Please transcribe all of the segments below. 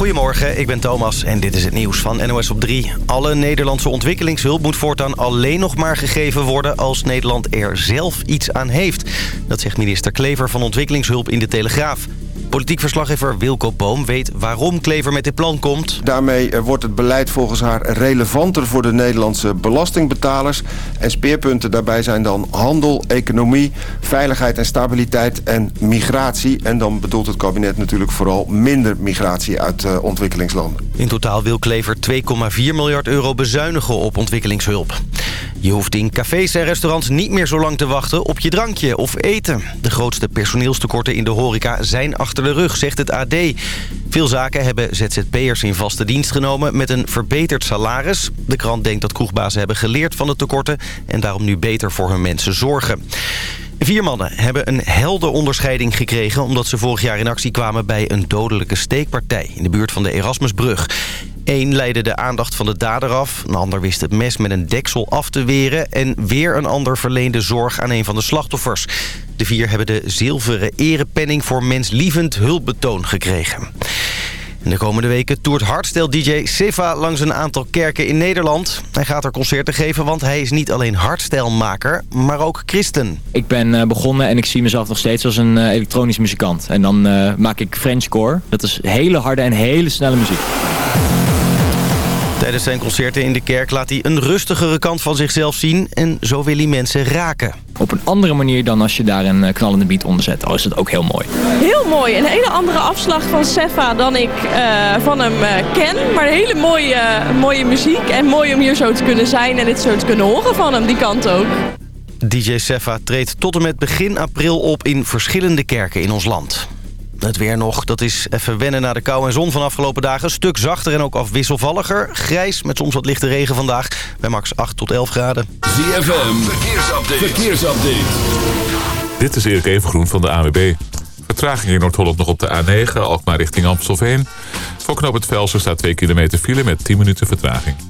Goedemorgen, ik ben Thomas en dit is het nieuws van NOS op 3. Alle Nederlandse ontwikkelingshulp moet voortaan alleen nog maar gegeven worden... als Nederland er zelf iets aan heeft. Dat zegt minister Klever van Ontwikkelingshulp in de Telegraaf. Politiek verslaggever Wilco Boom weet waarom Klever met dit plan komt. Daarmee eh, wordt het beleid volgens haar relevanter voor de Nederlandse belastingbetalers. En speerpunten daarbij zijn dan handel, economie, veiligheid en stabiliteit en migratie. En dan bedoelt het kabinet natuurlijk vooral minder migratie uit uh, ontwikkelingslanden. In totaal wil Klever 2,4 miljard euro bezuinigen op ontwikkelingshulp. Je hoeft in cafés en restaurants niet meer zo lang te wachten op je drankje of eten. De grootste personeelstekorten in de horeca zijn achter de rug, zegt het AD. Veel zaken hebben ZZP'ers in vaste dienst genomen met een verbeterd salaris. De krant denkt dat kroegbazen hebben geleerd van de tekorten... en daarom nu beter voor hun mensen zorgen. Vier mannen hebben een heldenonderscheiding gekregen... omdat ze vorig jaar in actie kwamen bij een dodelijke steekpartij... in de buurt van de Erasmusbrug. Eén leidde de aandacht van de dader af. Een ander wist het mes met een deksel af te weren. En weer een ander verleende zorg aan een van de slachtoffers. De vier hebben de zilveren erepenning voor menslievend hulpbetoon gekregen. In de komende weken toert hardstyle-dj Siva langs een aantal kerken in Nederland. Hij gaat er concerten geven, want hij is niet alleen hardstyle-maker, maar ook christen. Ik ben uh, begonnen en ik zie mezelf nog steeds als een uh, elektronisch muzikant. En dan uh, maak ik Frenchcore. Dat is hele harde en hele snelle muziek. Tijdens zijn concerten in de kerk laat hij een rustigere kant van zichzelf zien... en zo wil hij mensen raken. Op een andere manier dan als je daar een knallende beat onder zet. Al is het ook heel mooi. Heel mooi. Een hele andere afslag van Sefa dan ik uh, van hem uh, ken. Maar hele mooie, uh, mooie muziek. En mooi om hier zo te kunnen zijn en dit zo te kunnen horen van hem. Die kant ook. DJ Sefa treedt tot en met begin april op in verschillende kerken in ons land. Het weer nog, dat is even wennen naar de kou en zon van afgelopen dagen. Stuk zachter en ook afwisselvalliger. Grijs met soms wat lichte regen vandaag. Bij max 8 tot 11 graden. ZFM, verkeersupdate. verkeersupdate. Dit is Erik Evengroen van de AWB. Vertraging in Noord-Holland nog op de A9, Alkmaar richting Amstelveen. Voor knoop het Velsen staat 2 kilometer file met 10 minuten vertraging.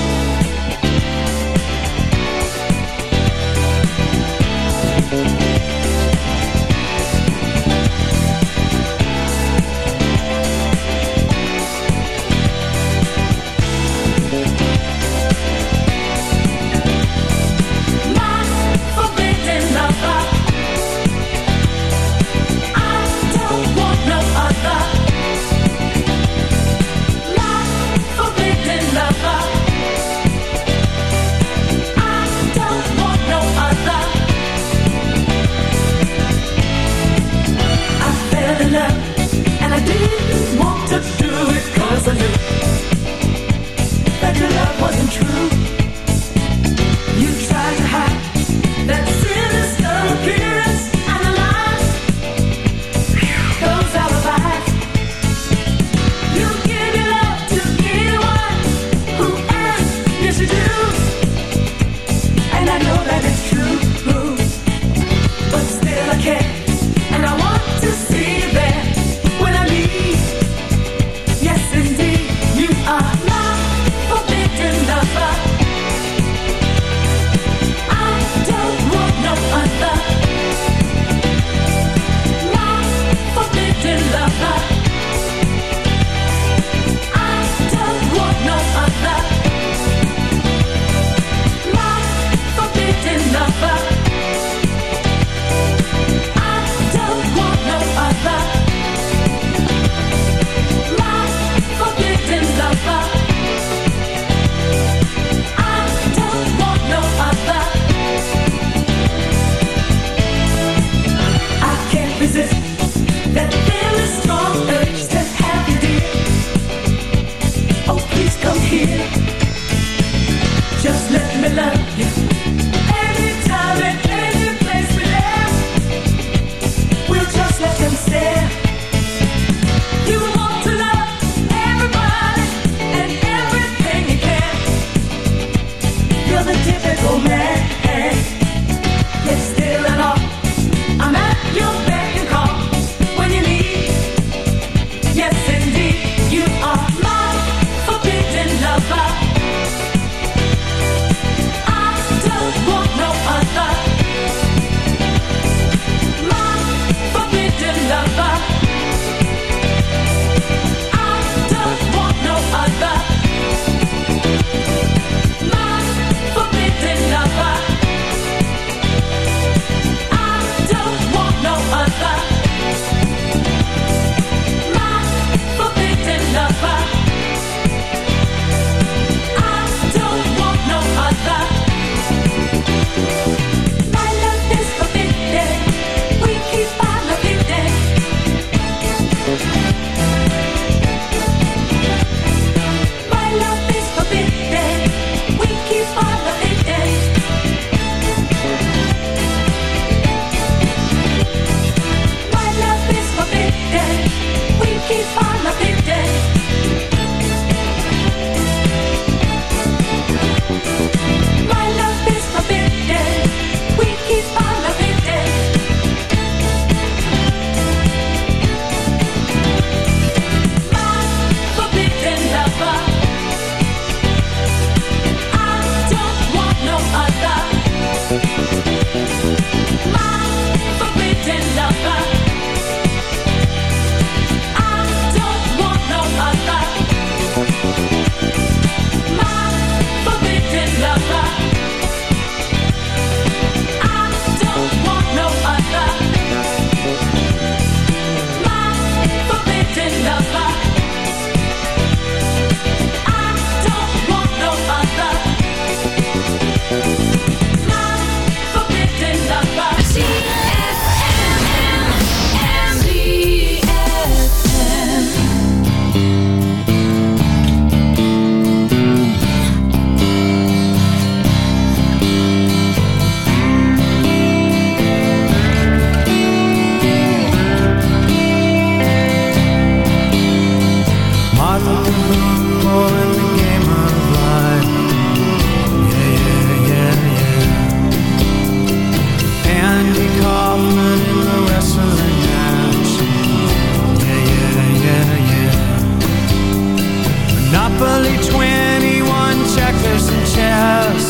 Monopoly 21, checkers and chess.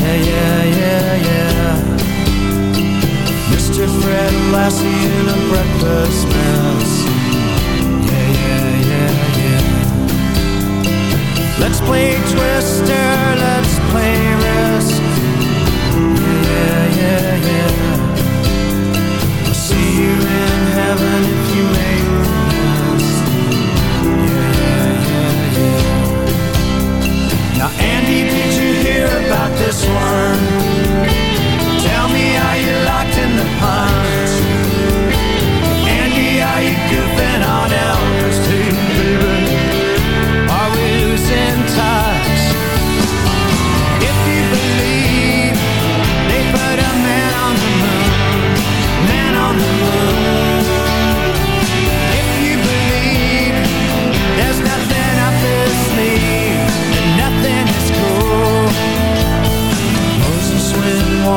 Yeah, yeah, yeah, yeah. Mr. Fred Lassie in a breakfast mess. Yeah, yeah, yeah, yeah. Let's play Twister, let's play Risk. Yeah, yeah, yeah. I'll see you in heaven if you make Now, Andy, did you hear about this one?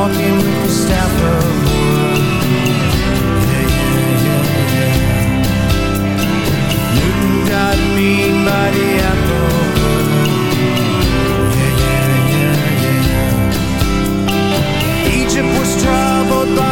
walking with the staff of wood. Yeah, yeah, yeah, yeah. Newton got me by the apple. Yeah, yeah, yeah, yeah. Egypt was troubled by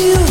you.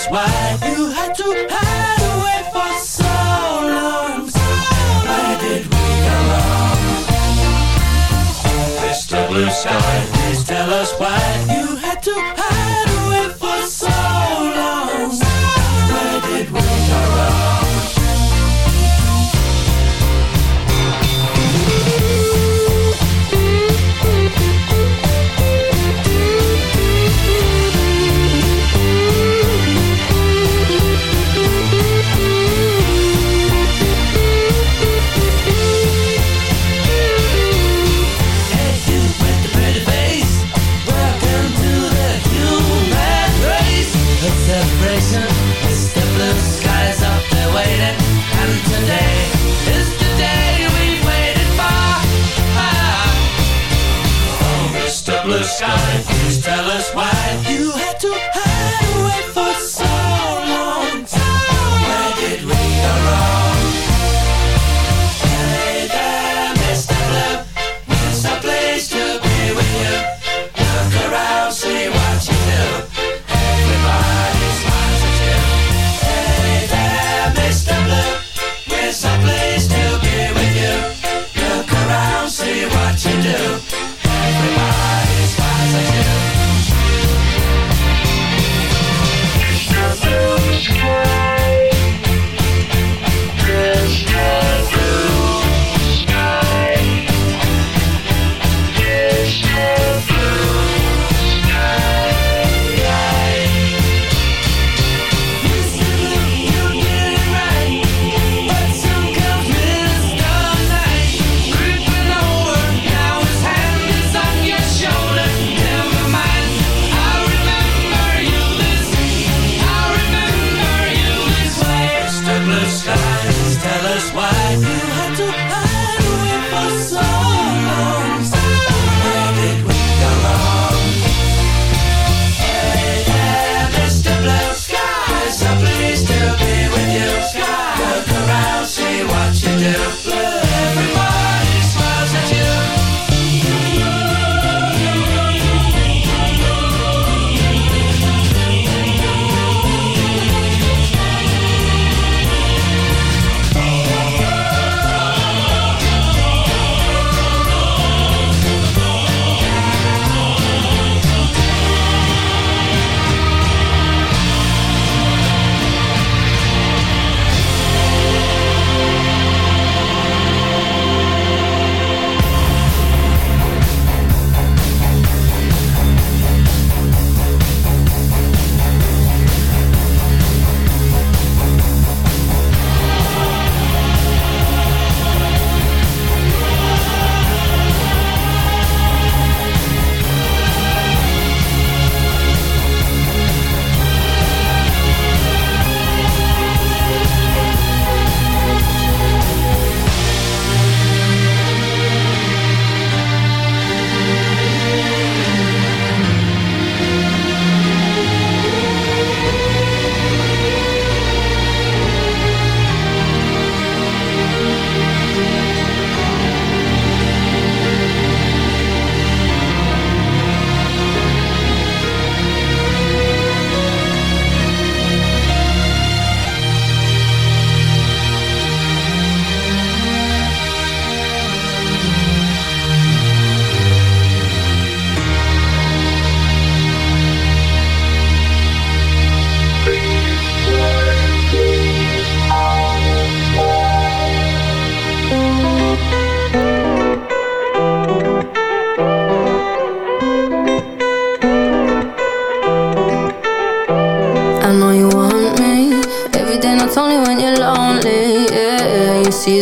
was why you had to hide away for so long. Why did we go wrong? Mr. Blue Sky, please tell us why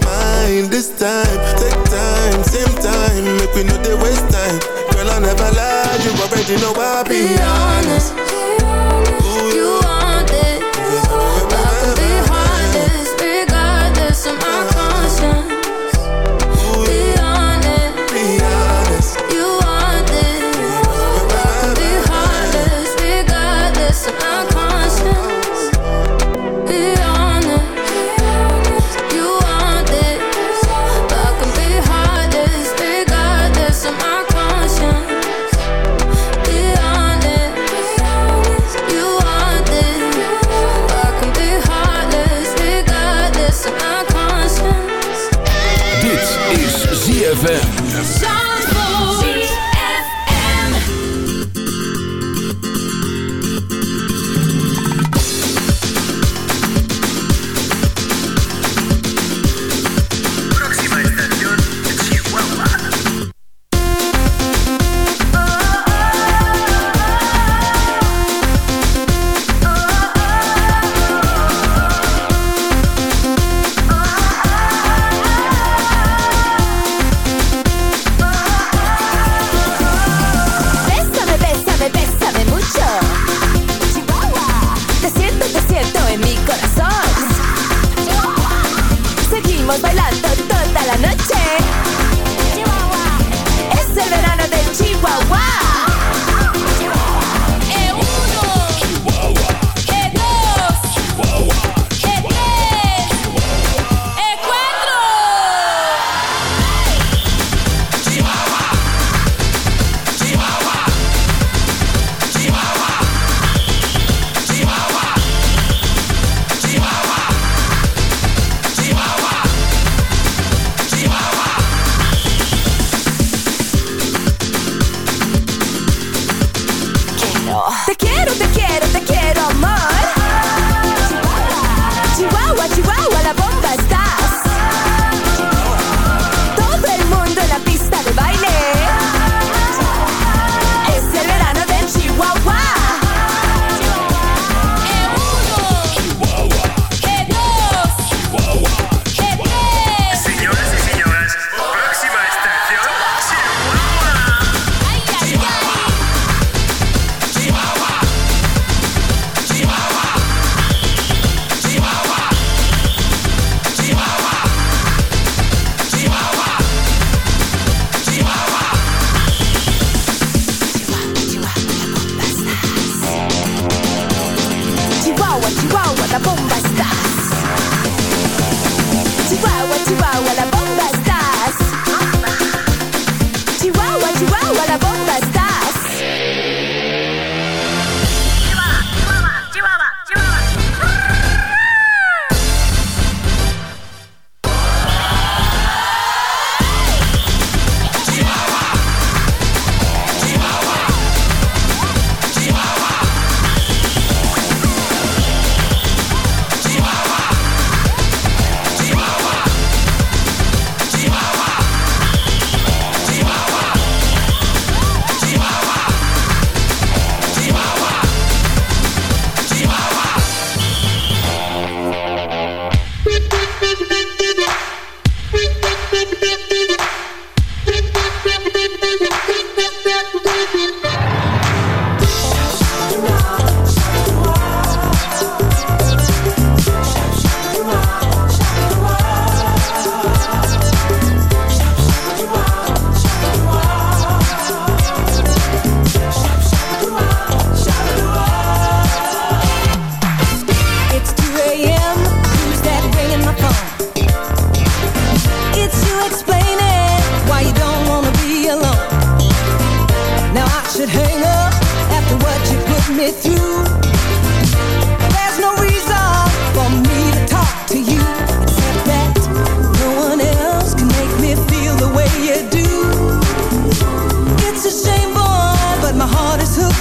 Mine this time. Take time, same time. Make we know they waste time. Girl I never lie You already know I Be honest,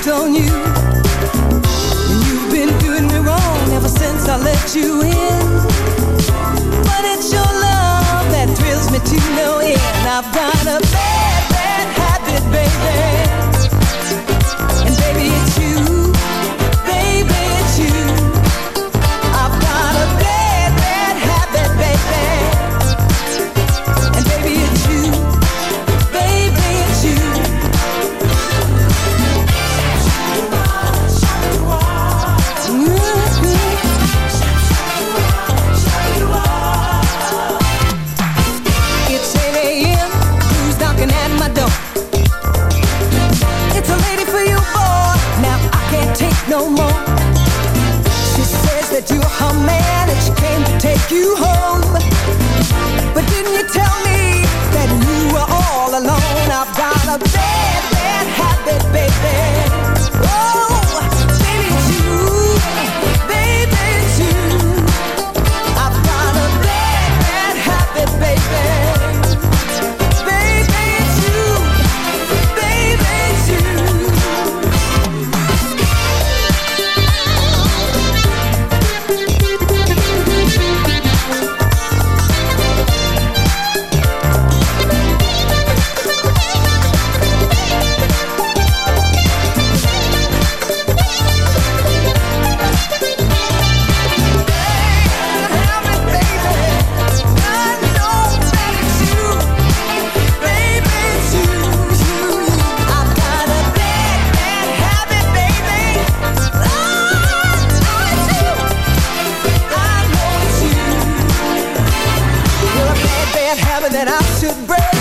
hooked on you. And you've been doing me wrong ever since I let you in. But it's your love that thrills me to no end. I've got a bad habit that I should break.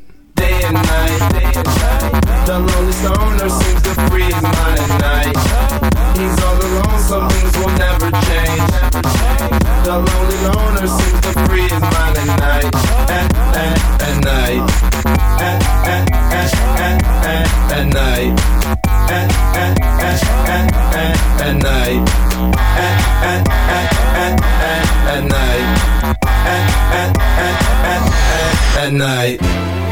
Night. The lonely stoner seems to free his mind at night. All will never change. The lonely loner seems to at night. At, at, at night. At, at, at, at, at, at night. At, at, at, at, at, at night. At, at, at, at, at, at night. At, at, at, at, at, at night.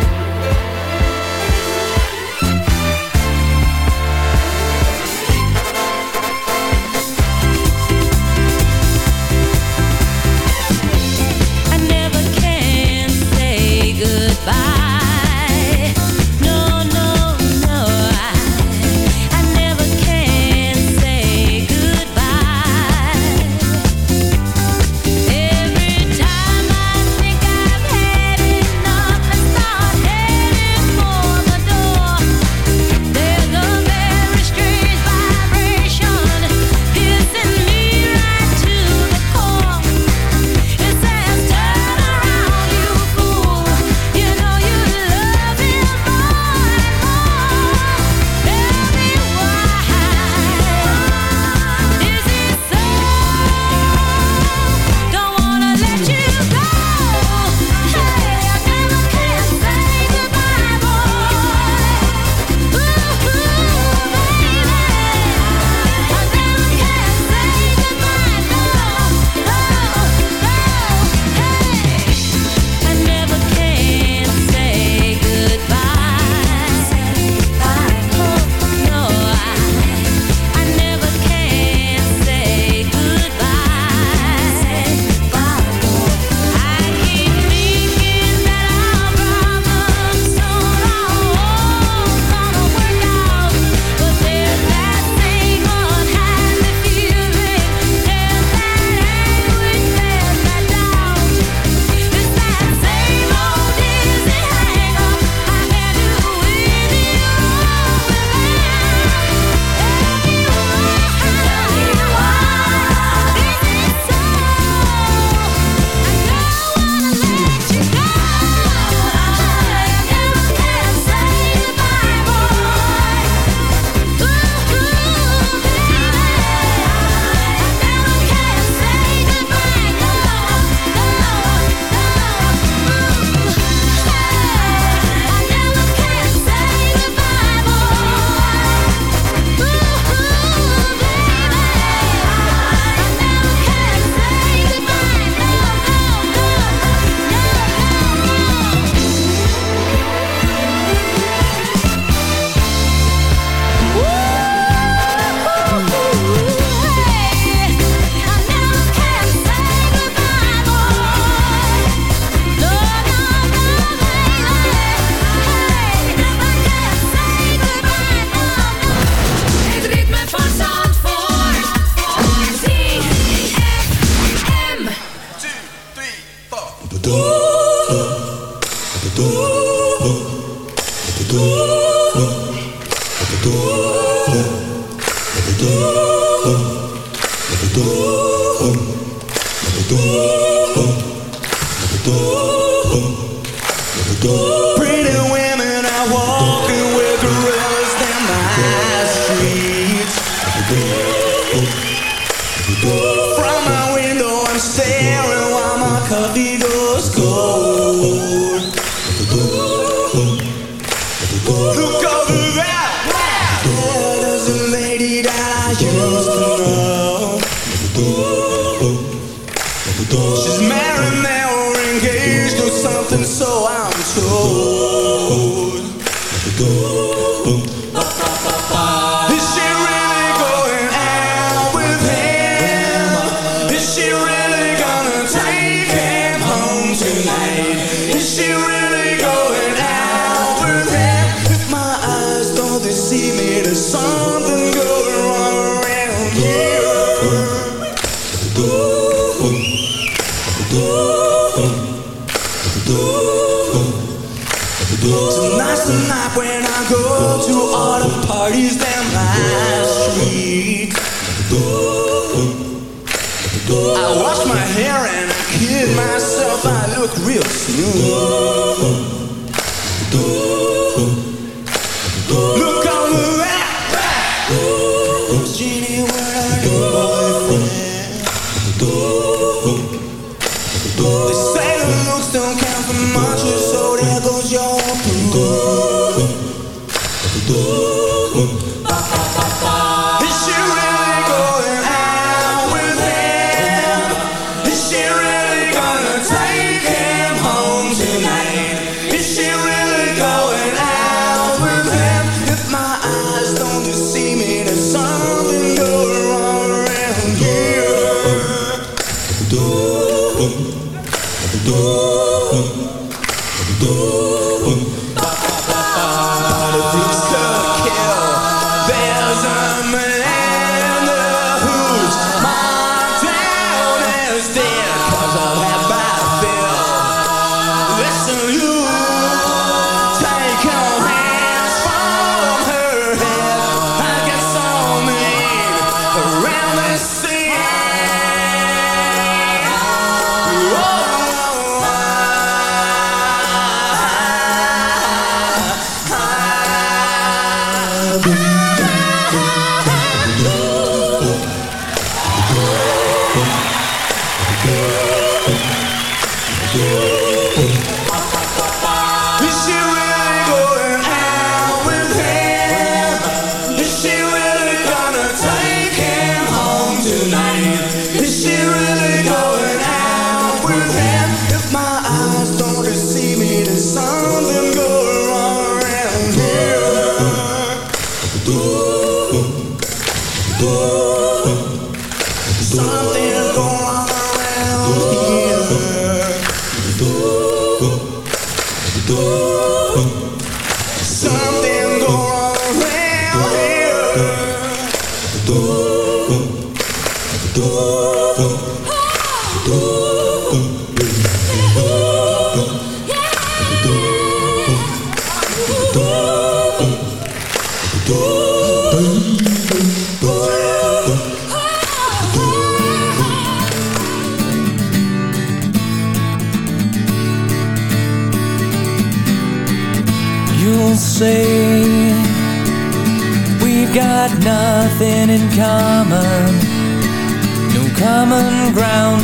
When I go to all the parties down street. I wash my hair and I kid myself, I look real smooth.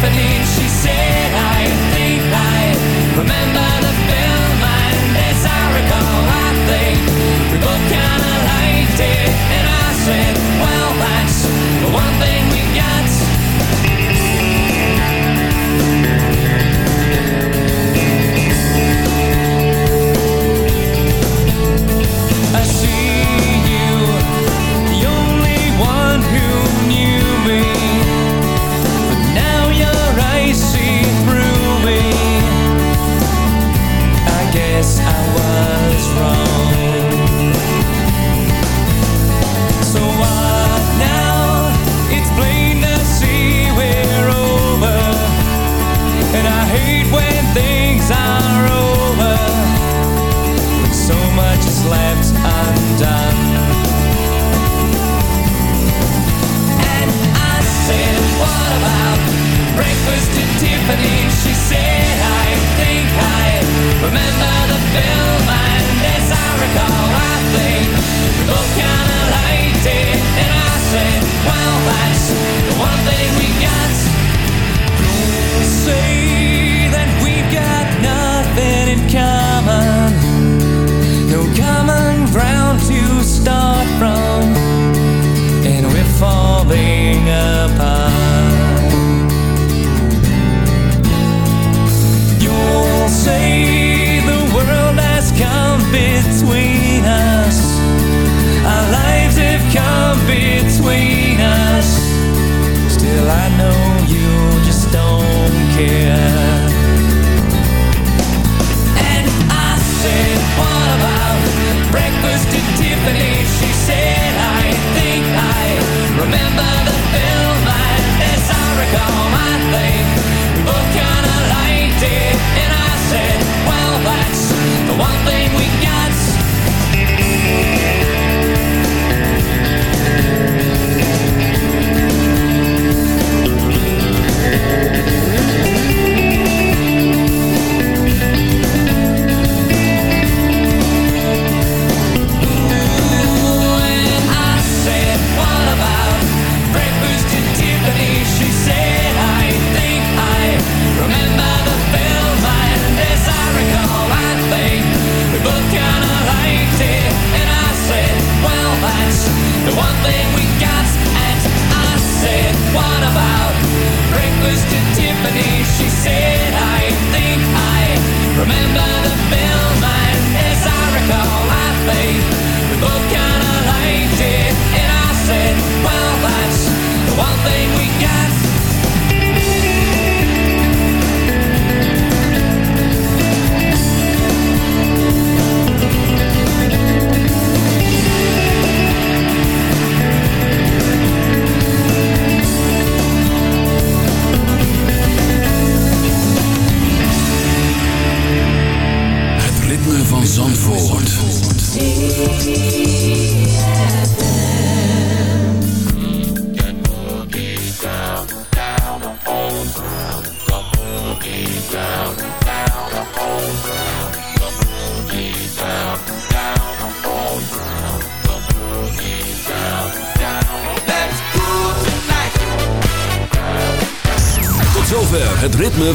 Stephanie, she said, I think I remember the film, and I we both kinda liked it, and I said, well, that's one thing